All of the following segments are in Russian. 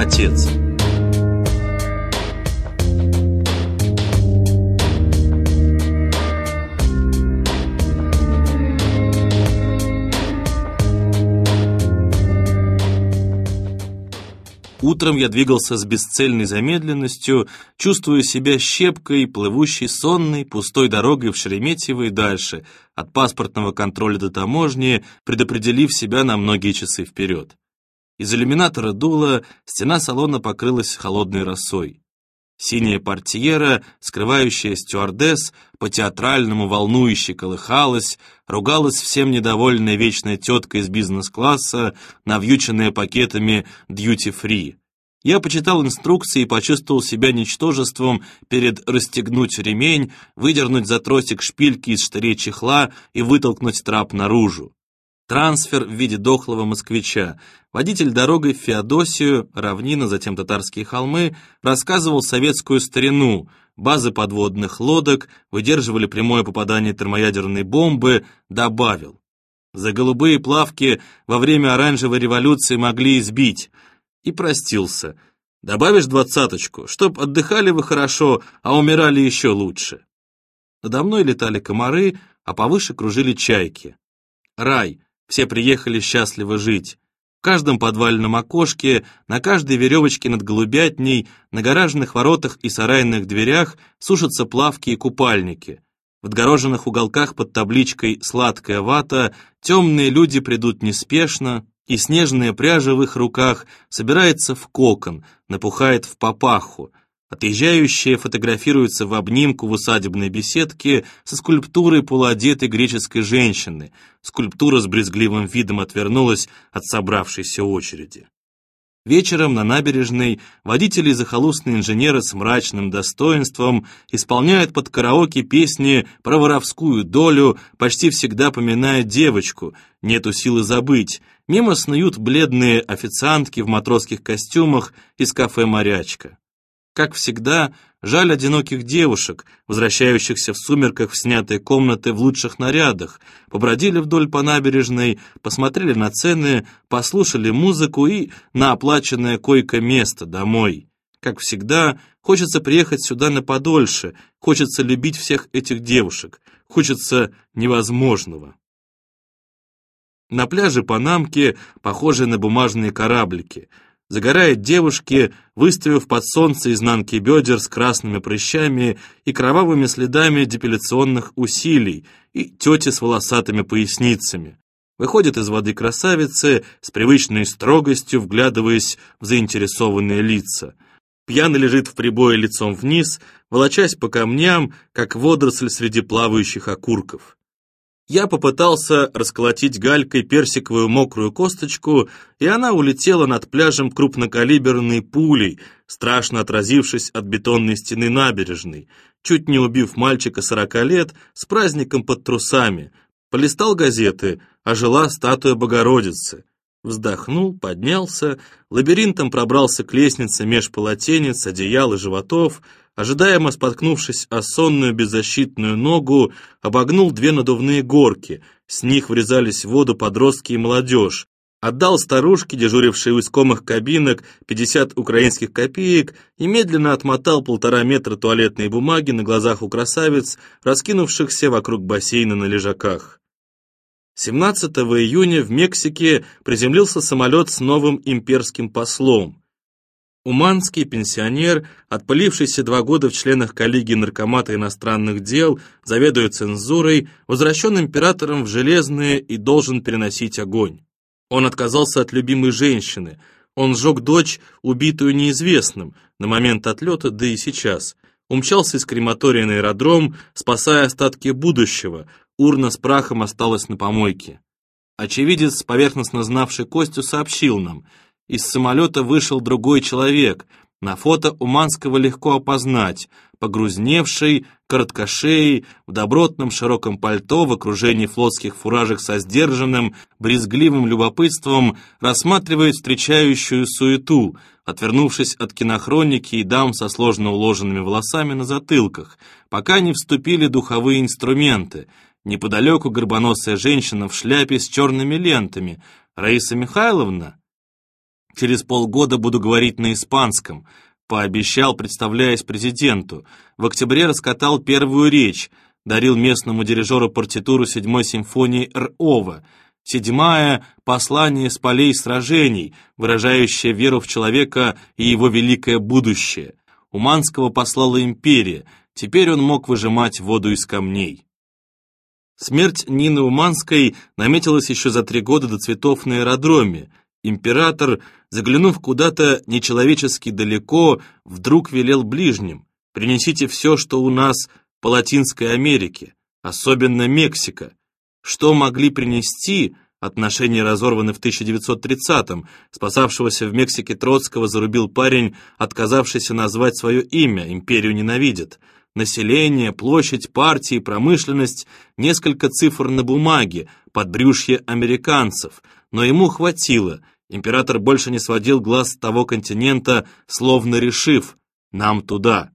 отец. Утром я двигался с бесцельной замедленностью, чувствуя себя щепкой, плывущей сонной, пустой дорогой в Шереметьево и дальше, от паспортного контроля до таможни, предопределив себя на многие часы вперед. Из иллюминатора дуло, стена салона покрылась холодной росой. Синяя портьера, скрывающая стюардесс, по-театральному волнующе колыхалась, ругалась всем недовольная вечная тетка из бизнес-класса, навьюченная пакетами дьюти-фри. Я почитал инструкции и почувствовал себя ничтожеством перед расстегнуть ремень, выдернуть за тросик шпильки из штырей чехла и вытолкнуть трап наружу. Трансфер в виде дохлого москвича. Водитель дорогой в Феодосию, равнина, затем татарские холмы, рассказывал советскую старину. Базы подводных лодок выдерживали прямое попадание термоядерной бомбы, добавил. За голубые плавки во время оранжевой революции могли избить. И простился. Добавишь двадцаточку, чтоб отдыхали вы хорошо, а умирали еще лучше. Надо мной летали комары, а повыше кружили чайки. Рай — все приехали счастливо жить. В каждом подвальном окошке, на каждой веревочке над голубятней, на гаражных воротах и сарайных дверях сушатся плавки и купальники. В отгороженных уголках под табличкой «Сладкая вата» темные люди придут неспешно, и снежная пряжа в их руках собирается в кокон, напухает в папаху, Отъезжающие фотографируются в обнимку в усадебной беседке со скульптурой полуодетой греческой женщины. Скульптура с брезгливым видом отвернулась от собравшейся очереди. Вечером на набережной водители и захолустные инженеры с мрачным достоинством исполняют под караоке песни про воровскую долю, почти всегда поминая девочку, нету силы забыть. Мимо снуют бледные официантки в матросских костюмах из кафе «Морячка». Как всегда, жаль одиноких девушек, возвращающихся в сумерках в снятые комнаты в лучших нарядах, побродили вдоль по набережной, посмотрели на цены, послушали музыку и на оплаченное койко-место домой. Как всегда, хочется приехать сюда на подольше, хочется любить всех этих девушек, хочется невозможного. На пляже Панамки, похожие на бумажные кораблики – Загорает девушки, выставив под солнце изнанки бедер с красными прыщами и кровавыми следами депиляционных усилий, и тети с волосатыми поясницами. Выходят из воды красавицы с привычной строгостью, вглядываясь в заинтересованные лица. Пьяно лежит в прибое лицом вниз, волочась по камням, как водоросль среди плавающих окурков. Я попытался расколотить галькой персиковую мокрую косточку, и она улетела над пляжем крупнокалиберной пулей, страшно отразившись от бетонной стены набережной, чуть не убив мальчика сорока лет с праздником под трусами. Полистал газеты, ожила статуя Богородицы. Вздохнул, поднялся, лабиринтом пробрался к лестнице меж полотенец, одеял и животов, ожидаемо споткнувшись о сонную беззащитную ногу, обогнул две надувные горки, с них врезались в воду подростки и молодежь, отдал старушке, дежурившей у искомых кабинок, 50 украинских копеек и медленно отмотал полтора метра туалетной бумаги на глазах у красавиц, раскинувшихся вокруг бассейна на лежаках. 17 июня в Мексике приземлился самолет с новым имперским послом. Уманский пенсионер, отпылившийся два года в членах коллегии наркомата иностранных дел, заведуя цензурой, возвращен императором в Железные и должен переносить огонь. Он отказался от любимой женщины. Он сжег дочь, убитую неизвестным, на момент отлета, да и сейчас. Умчался из крематория на аэродром, спасая остатки будущего, Урна с прахом осталась на помойке. Очевидец, поверхностно знавший Костю, сообщил нам, из самолета вышел другой человек, на фото Уманского легко опознать, погрузневший, короткошеей, в добротном широком пальто, в окружении флотских фуражек со сдержанным, брезгливым любопытством, рассматривает встречающую суету, отвернувшись от кинохроники и дам со сложно уложенными волосами на затылках, пока не вступили духовые инструменты — Неподалеку горбоносая женщина в шляпе с черными лентами. Раиса Михайловна? Через полгода буду говорить на испанском. Пообещал, представляясь президенту. В октябре раскатал первую речь. Дарил местному дирижеру партитуру седьмой симфонии Р.Ова. Седьмая — послание с полей сражений, выражающее веру в человека и его великое будущее. Уманского послала империя, теперь он мог выжимать воду из камней. Смерть Нины Уманской наметилась еще за три года до цветов на аэродроме. Император, заглянув куда-то нечеловечески далеко, вдруг велел ближним «Принесите все, что у нас по Латинской Америке, особенно Мексика». Что могли принести, отношения разорваны в 1930-м, спасавшегося в Мексике Троцкого зарубил парень, отказавшийся назвать свое имя, империю ненавидит – население, площадь, партии, промышленность, несколько цифр на бумаге, подбрюшье американцев, но ему хватило. Император больше не сводил глаз с того континента, словно решив «нам туда».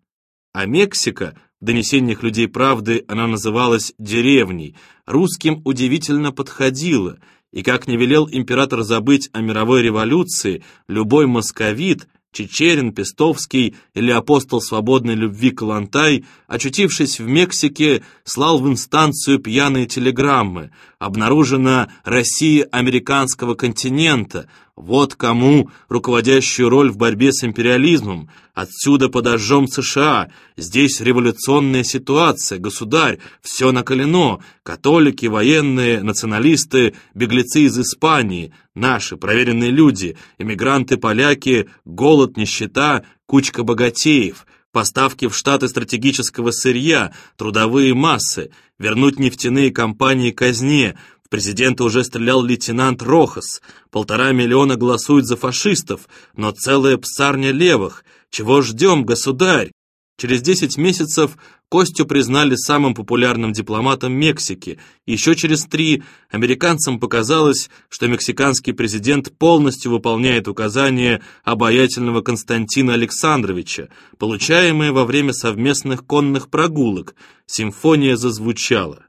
А Мексика, в донесениях людей правды она называлась «деревней», русским удивительно подходила, и как не велел император забыть о мировой революции, любой московит, Чечерин, Пестовский или апостол свободной любви Калантай, очутившись в Мексике, слал в инстанцию пьяные телеграммы. Обнаружена Россия американского континента, вот кому руководящую роль в борьбе с империализмом. Отсюда подожжем США. Здесь революционная ситуация, государь, все накалено. Католики, военные, националисты, беглецы из Испании, наши проверенные люди, эмигранты-поляки, голод, нищета, кучка богатеев — поставки в Штаты стратегического сырья, трудовые массы, вернуть нефтяные компании казне, в президента уже стрелял лейтенант Рохас. Полтора миллиона голосуют за фашистов, но целая псарня левых. Чего ждем, государь? Через 10 месяцев Костю признали самым популярным дипломатом Мексики. Еще через три американцам показалось, что мексиканский президент полностью выполняет указания обаятельного Константина Александровича, получаемые во время совместных конных прогулок. Симфония зазвучала.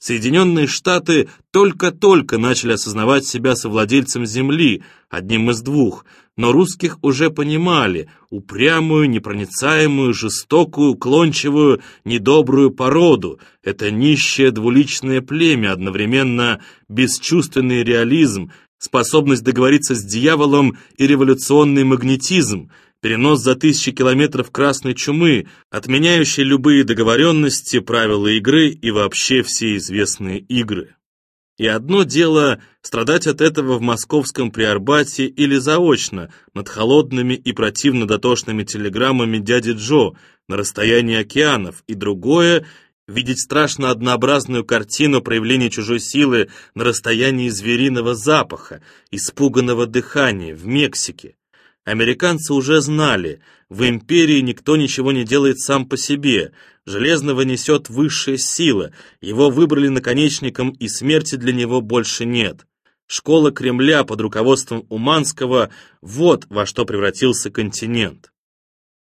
Соединенные Штаты только-только начали осознавать себя совладельцем земли, одним из двух, но русских уже понимали, упрямую, непроницаемую, жестокую, клончивую, недобрую породу. Это нищее двуличное племя, одновременно бесчувственный реализм, способность договориться с дьяволом и революционный магнетизм, перенос за тысячи километров красной чумы, отменяющий любые договоренности, правила игры и вообще все известные игры. И одно дело страдать от этого в московском Приарбате или заочно, над холодными и противно дотошными телеграммами дяди Джо на расстоянии океанов, и другое — видеть страшно однообразную картину проявления чужой силы на расстоянии звериного запаха, испуганного дыхания в Мексике. Американцы уже знали, в империи никто ничего не делает сам по себе, Железного несет высшая сила, его выбрали наконечником, и смерти для него больше нет. Школа Кремля под руководством Уманского – вот во что превратился континент.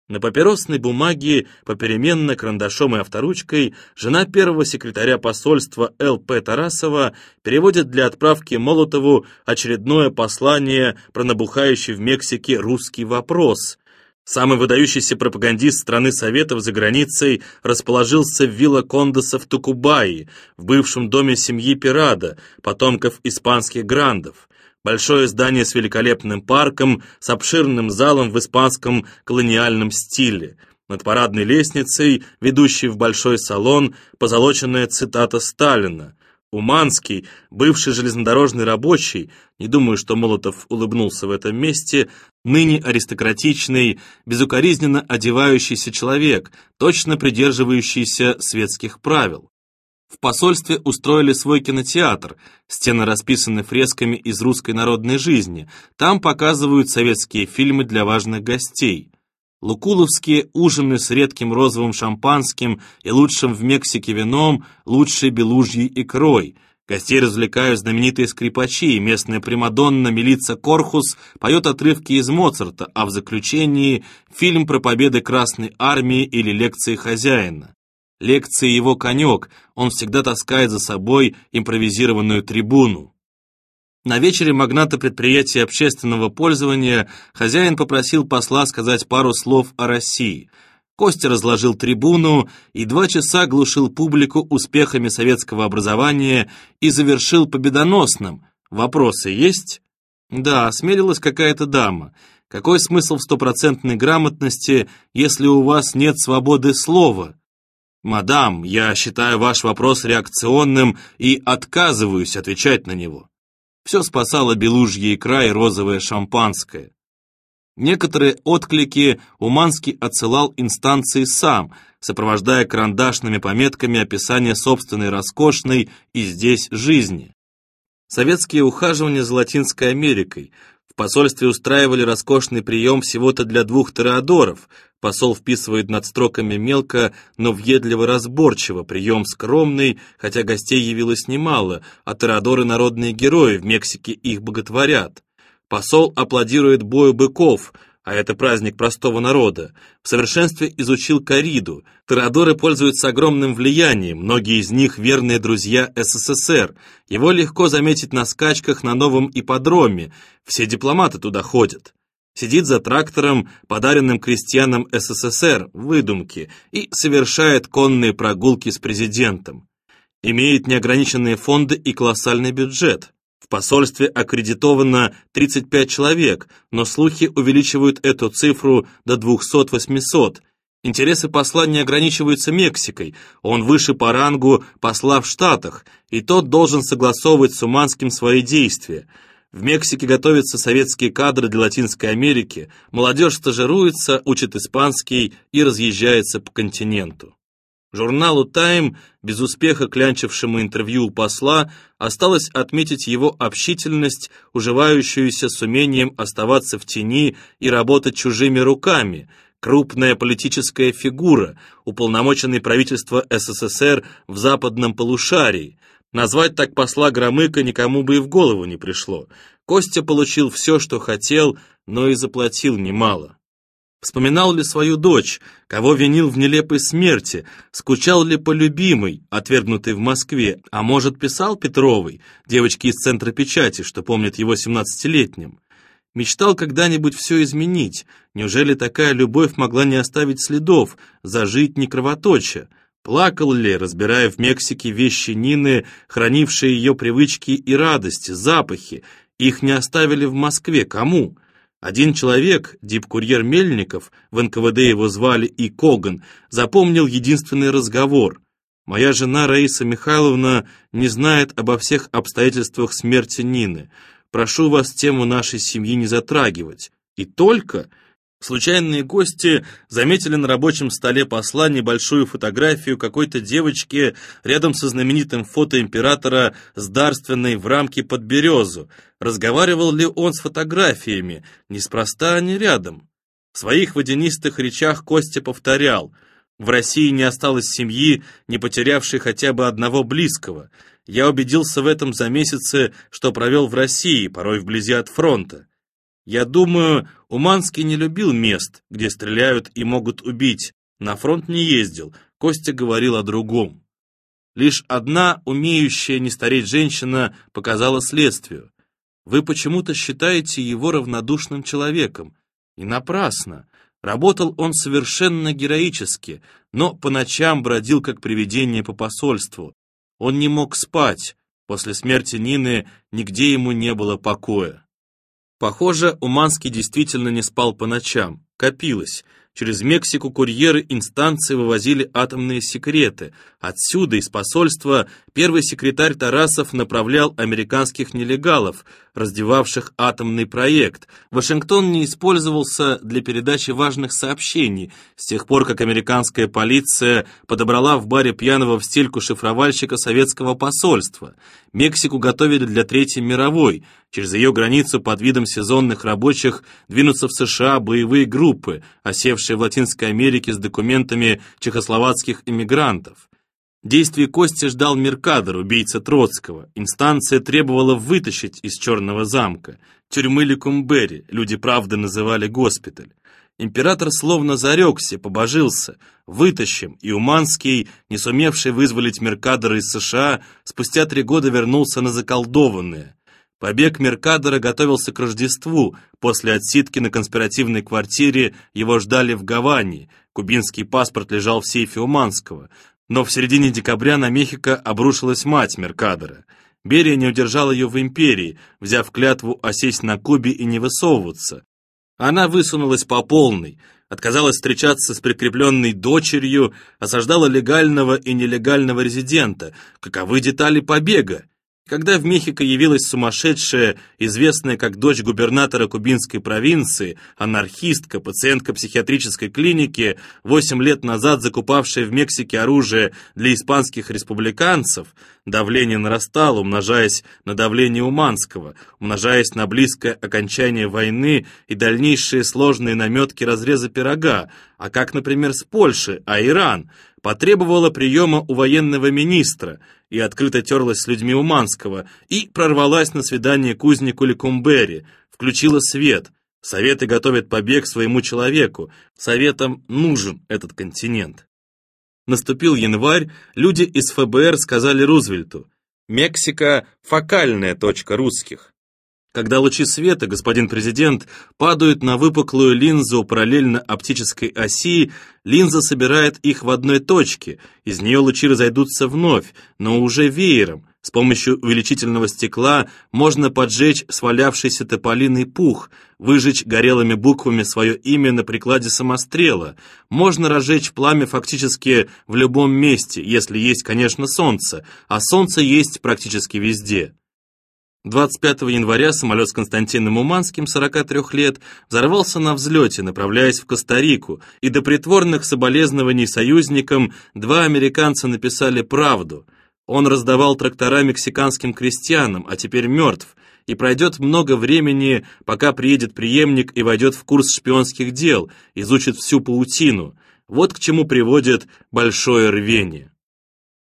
На папиросной бумаге, попеременно карандашом и авторучкой, жена первого секретаря посольства Л.П. Тарасова переводит для отправки Молотову очередное послание про набухающий в Мексике русский вопрос. Самый выдающийся пропагандист страны Советов за границей расположился в вилла Кондоса в Тукубаи, в бывшем доме семьи Пирада, потомков испанских грандов. Большое здание с великолепным парком, с обширным залом в испанском колониальном стиле. Над парадной лестницей, ведущей в большой салон, позолоченная цитата Сталина. Уманский, бывший железнодорожный рабочий, не думаю, что Молотов улыбнулся в этом месте, ныне аристократичный, безукоризненно одевающийся человек, точно придерживающийся светских правил. В посольстве устроили свой кинотеатр, стены расписаны фресками из русской народной жизни, там показывают советские фильмы для важных гостей. Лукуловские ужины с редким розовым шампанским и лучшим в Мексике вином, лучшей белужьей икрой. Гостей развлекают знаменитые скрипачи, местная примадонна Милица Корхус поет отрывки из Моцарта, а в заключении фильм про победы Красной Армии или лекции хозяина. Лекции его конек, он всегда таскает за собой импровизированную трибуну. На вечере магната предприятия общественного пользования хозяин попросил посла сказать пару слов о России. Костя разложил трибуну и два часа глушил публику успехами советского образования и завершил победоносным. Вопросы есть? Да, осмелилась какая-то дама. Какой смысл в стопроцентной грамотности, если у вас нет свободы слова? «Мадам, я считаю ваш вопрос реакционным и отказываюсь отвечать на него». Все спасало белужье икра и розовое шампанское. Некоторые отклики Уманский отсылал инстанции сам, сопровождая карандашными пометками описание собственной роскошной и здесь жизни. Советские ухаживания за Латинской Америкой. Посольстве устраивали роскошный прием всего-то для двух тореадоров. Посол вписывает над строками мелко, но въедливо разборчиво, прием скромный, хотя гостей явилось немало, а тореадоры народные герои, в Мексике их боготворят. Посол аплодирует бою быков, а это праздник простого народа, в совершенстве изучил кориду. Тореадоры пользуются огромным влиянием, многие из них верные друзья СССР. Его легко заметить на скачках на новом ипподроме, все дипломаты туда ходят. Сидит за трактором, подаренным крестьянам СССР, выдумки, и совершает конные прогулки с президентом. Имеет неограниченные фонды и колоссальный бюджет. В посольстве аккредитовано 35 человек, но слухи увеличивают эту цифру до 200-800. Интересы посла не ограничиваются Мексикой, он выше по рангу посла в Штатах, и тот должен согласовывать с Уманским свои действия. В Мексике готовятся советские кадры для Латинской Америки, молодежь стажируется, учит испанский и разъезжается по континенту. Журналу «Тайм», без успеха клянчившему интервью у посла, осталось отметить его общительность, уживающуюся с умением оставаться в тени и работать чужими руками, крупная политическая фигура, уполномоченный правительство СССР в западном полушарии. Назвать так посла Громыка никому бы и в голову не пришло. Костя получил все, что хотел, но и заплатил немало. Вспоминал ли свою дочь, кого винил в нелепой смерти, скучал ли по любимой, отвергнутой в Москве, а может, писал Петровой, девочке из центра печати, что помнит его семнадцатилетним. Мечтал когда-нибудь все изменить. Неужели такая любовь могла не оставить следов, зажить не кровоточа? Плакал ли, разбирая в Мексике вещи Нины, хранившие ее привычки и радости, запахи? Их не оставили в Москве. Кому? Один человек, дипкурьер Мельников, в НКВД его звали и Коган, запомнил единственный разговор. «Моя жена Раиса Михайловна не знает обо всех обстоятельствах смерти Нины. Прошу вас тему нашей семьи не затрагивать». И только Случайные гости заметили на рабочем столе посла небольшую фотографию какой-то девочки рядом со знаменитым фото императора с дарственной в рамке под березу. Разговаривал ли он с фотографиями? Неспроста они рядом. В своих водянистых речах Костя повторял «В России не осталось семьи, не потерявшей хотя бы одного близкого. Я убедился в этом за месяцы, что провел в России, порой вблизи от фронта. Я думаю, Уманский не любил мест, где стреляют и могут убить. На фронт не ездил, Костя говорил о другом. Лишь одна умеющая не стареть женщина показала следствию. Вы почему-то считаете его равнодушным человеком. И напрасно. Работал он совершенно героически, но по ночам бродил как привидение по посольству. Он не мог спать. После смерти Нины нигде ему не было покоя. Похоже, Уманский действительно не спал по ночам. Копилось. Через Мексику курьеры инстанции вывозили атомные секреты. Отсюда, из посольства, первый секретарь Тарасов направлял американских нелегалов, раздевавших атомный проект. Вашингтон не использовался для передачи важных сообщений, с тех пор, как американская полиция подобрала в баре пьяного в стельку шифровальщика советского посольства. Мексику готовили для Третьей мировой. Через ее границу под видом сезонных рабочих двинутся в США боевые группы, осевшие в Латинской Америке с документами чехословацких иммигрантов. Действий Кости ждал Меркадор, убийца Троцкого. Инстанция требовала вытащить из Черного замка. Тюрьмы Лекумбери, люди правды называли госпиталь. Император словно зарекся, побожился. Вытащим, и Уманский, не сумевший вызволить Меркадора из США, спустя три года вернулся на заколдованное. Побег Меркадора готовился к Рождеству. После отсидки на конспиративной квартире его ждали в Гаване. Кубинский паспорт лежал в сейфе у Манского. Но в середине декабря на Мехико обрушилась мать Меркадора. Берия не удержал ее в империи, взяв клятву осесть на Кубе и не высовываться. Она высунулась по полной, отказалась встречаться с прикрепленной дочерью, осаждала легального и нелегального резидента. Каковы детали побега? Когда в Мехико явилась сумасшедшая, известная как дочь губернатора кубинской провинции, анархистка, пациентка психиатрической клиники, восемь лет назад закупавшая в Мексике оружие для испанских республиканцев, давление нарастало, умножаясь на давление Уманского, умножаясь на близкое окончание войны и дальнейшие сложные наметки разреза пирога, а как, например, с Польшей, а Иран, потребовала приема у военного министра – и открыто терлась с людьми Уманского, и прорвалась на свидание к узнику Лекумбери, включила свет. Советы готовят побег своему человеку. Советам нужен этот континент. Наступил январь, люди из ФБР сказали Рузвельту, «Мексика – фокальная точка русских. Когда лучи света, господин президент, падают на выпуклую линзу параллельно оптической оси, линза собирает их в одной точке, из нее лучи разойдутся вновь, но уже веером. С помощью увеличительного стекла можно поджечь свалявшийся тополиный пух, выжечь горелыми буквами свое имя на прикладе самострела. Можно разжечь пламя фактически в любом месте, если есть, конечно, солнце, а солнце есть практически везде. 25 января самолет с Константином Уманским, 43 лет, взорвался на взлете, направляясь в Коста-Рику, и до притворных соболезнований союзникам два американца написали правду. Он раздавал трактора мексиканским крестьянам, а теперь мертв, и пройдет много времени, пока приедет преемник и войдет в курс шпионских дел, изучит всю паутину. Вот к чему приводит большое рвение.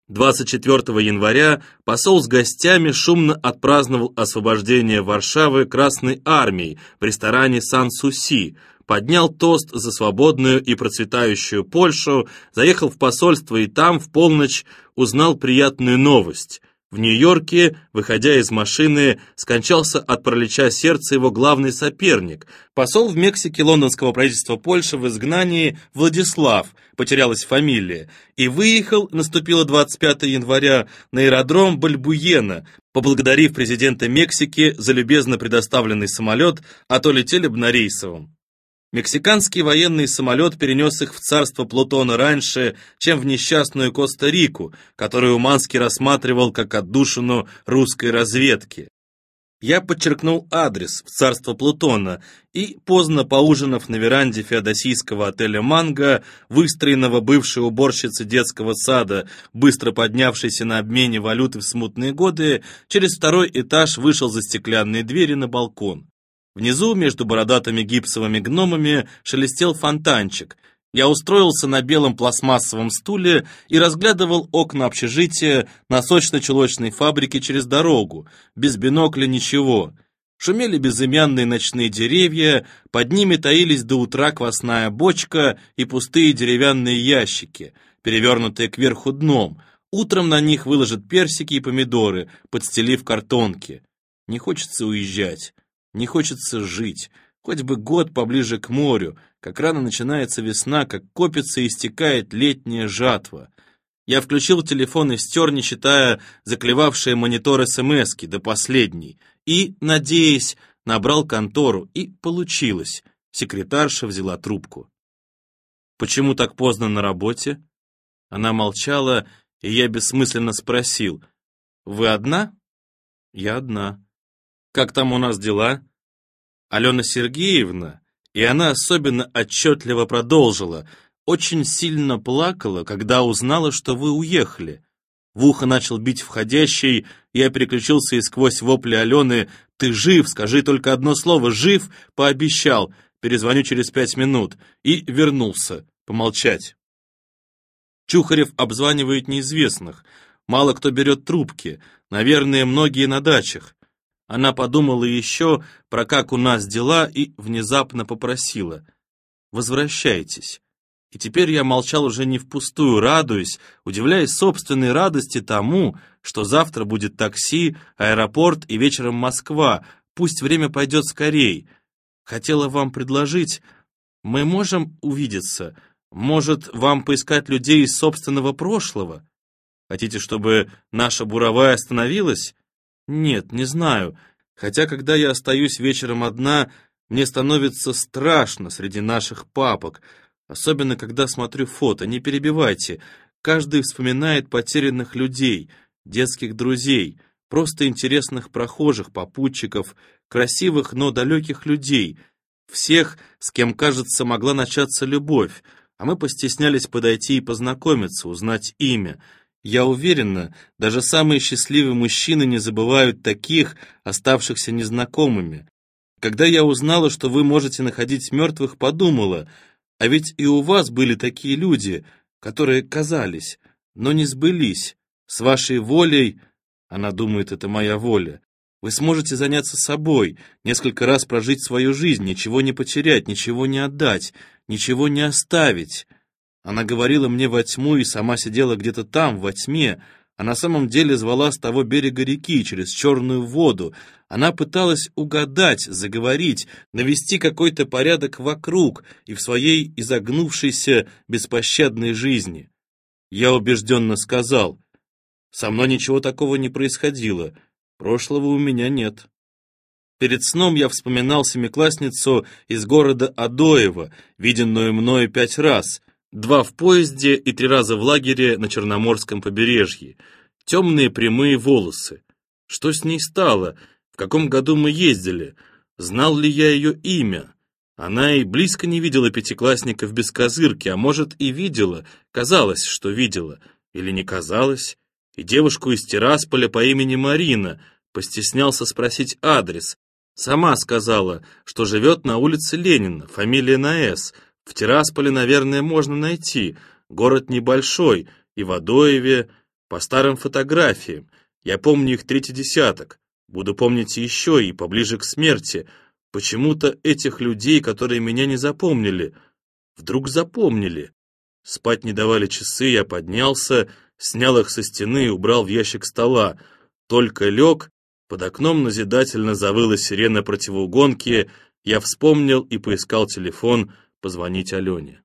24 января посол с гостями шумно отпраздновал освобождение Варшавы Красной Армией в ресторане Сан-Суси, поднял тост за свободную и процветающую Польшу, заехал в посольство и там в полночь узнал приятную новость. В Нью-Йорке, выходя из машины, скончался от паралича сердца его главный соперник. Посол в Мексике лондонского правительства Польши в изгнании Владислав, потерялась фамилия, и выехал, наступило 25 января, на аэродром Бальбуена, поблагодарив президента Мексики за любезно предоставленный самолет, а то летели бы на рейсовом. Мексиканский военный самолет перенес их в царство Плутона раньше, чем в несчастную Коста-Рику, которую Уманский рассматривал как отдушину русской разведки. Я подчеркнул адрес в царство Плутона и, поздно поужинав на веранде феодосийского отеля «Манго», выстроенного бывшей уборщицы детского сада, быстро поднявшейся на обмене валюты в смутные годы, через второй этаж вышел за стеклянные двери на балкон. Внизу, между бородатыми гипсовыми гномами, шелестел фонтанчик. Я устроился на белом пластмассовом стуле и разглядывал окна общежития на сочно-чулочной фабрике через дорогу. Без бинокля ничего. Шумели безымянные ночные деревья, под ними таились до утра квасная бочка и пустые деревянные ящики, перевернутые кверху дном. Утром на них выложат персики и помидоры, подстелив картонки. Не хочется уезжать. Не хочется жить, хоть бы год поближе к морю, как рано начинается весна, как копится и истекает летняя жатва. Я включил телефон и стер, не считая заклевавшие монитор СМСки до последней, и, надеясь, набрал контору, и получилось. Секретарша взяла трубку. «Почему так поздно на работе?» Она молчала, и я бессмысленно спросил. «Вы одна?» «Я одна». Как там у нас дела?» Алена Сергеевна, и она особенно отчетливо продолжила, очень сильно плакала, когда узнала, что вы уехали. В ухо начал бить входящий, я переключился и сквозь вопли Алены «Ты жив, скажи только одно слово, жив!» пообещал, перезвоню через пять минут, и вернулся, помолчать. Чухарев обзванивает неизвестных, мало кто берет трубки, наверное, многие на дачах. Она подумала еще про как у нас дела и внезапно попросила. «Возвращайтесь. И теперь я молчал уже не впустую, радуясь, удивляясь собственной радости тому, что завтра будет такси, аэропорт и вечером Москва, пусть время пойдет скорей. Хотела вам предложить, мы можем увидеться, может, вам поискать людей из собственного прошлого? Хотите, чтобы наша буровая остановилась? Нет, не знаю. Хотя, когда я остаюсь вечером одна, мне становится страшно среди наших папок, особенно когда смотрю фото. Не перебивайте. Каждый вспоминает потерянных людей, детских друзей, просто интересных прохожих, попутчиков, красивых, но далеких людей, всех, с кем, кажется, могла начаться любовь, а мы постеснялись подойти и познакомиться, узнать имя. Я уверена, даже самые счастливые мужчины не забывают таких, оставшихся незнакомыми. Когда я узнала, что вы можете находить мертвых, подумала, а ведь и у вас были такие люди, которые казались, но не сбылись. С вашей волей, она думает, это моя воля, вы сможете заняться собой, несколько раз прожить свою жизнь, ничего не потерять, ничего не отдать, ничего не оставить. Она говорила мне во тьму и сама сидела где-то там, во тьме, а на самом деле звала с того берега реки через черную воду. Она пыталась угадать, заговорить, навести какой-то порядок вокруг и в своей изогнувшейся беспощадной жизни. Я убежденно сказал, «Со мной ничего такого не происходило». Прошлого у меня нет. Перед сном я вспоминал семиклассницу из города Адоева, виденную мною пять раз, два в поезде и три раза в лагере на Черноморском побережье. Темные прямые волосы. Что с ней стало? В каком году мы ездили? Знал ли я ее имя? Она и близко не видела пятиклассников без козырки, а может и видела, казалось, что видела, или не казалось и девушку из Тирасполя по имени Марина, постеснялся спросить адрес. Сама сказала, что живет на улице Ленина, фамилия на «С». В Тирасполе, наверное, можно найти. Город небольшой, и в Адоеве, по старым фотографиям. Я помню их третий десяток. Буду помнить еще и поближе к смерти. Почему-то этих людей, которые меня не запомнили, вдруг запомнили. Спать не давали часы, я поднялся, снял их со стены и убрал в ящик стола. Только лег, под окном назидательно завыла сирена противоугонки, я вспомнил и поискал телефон позвонить Алене.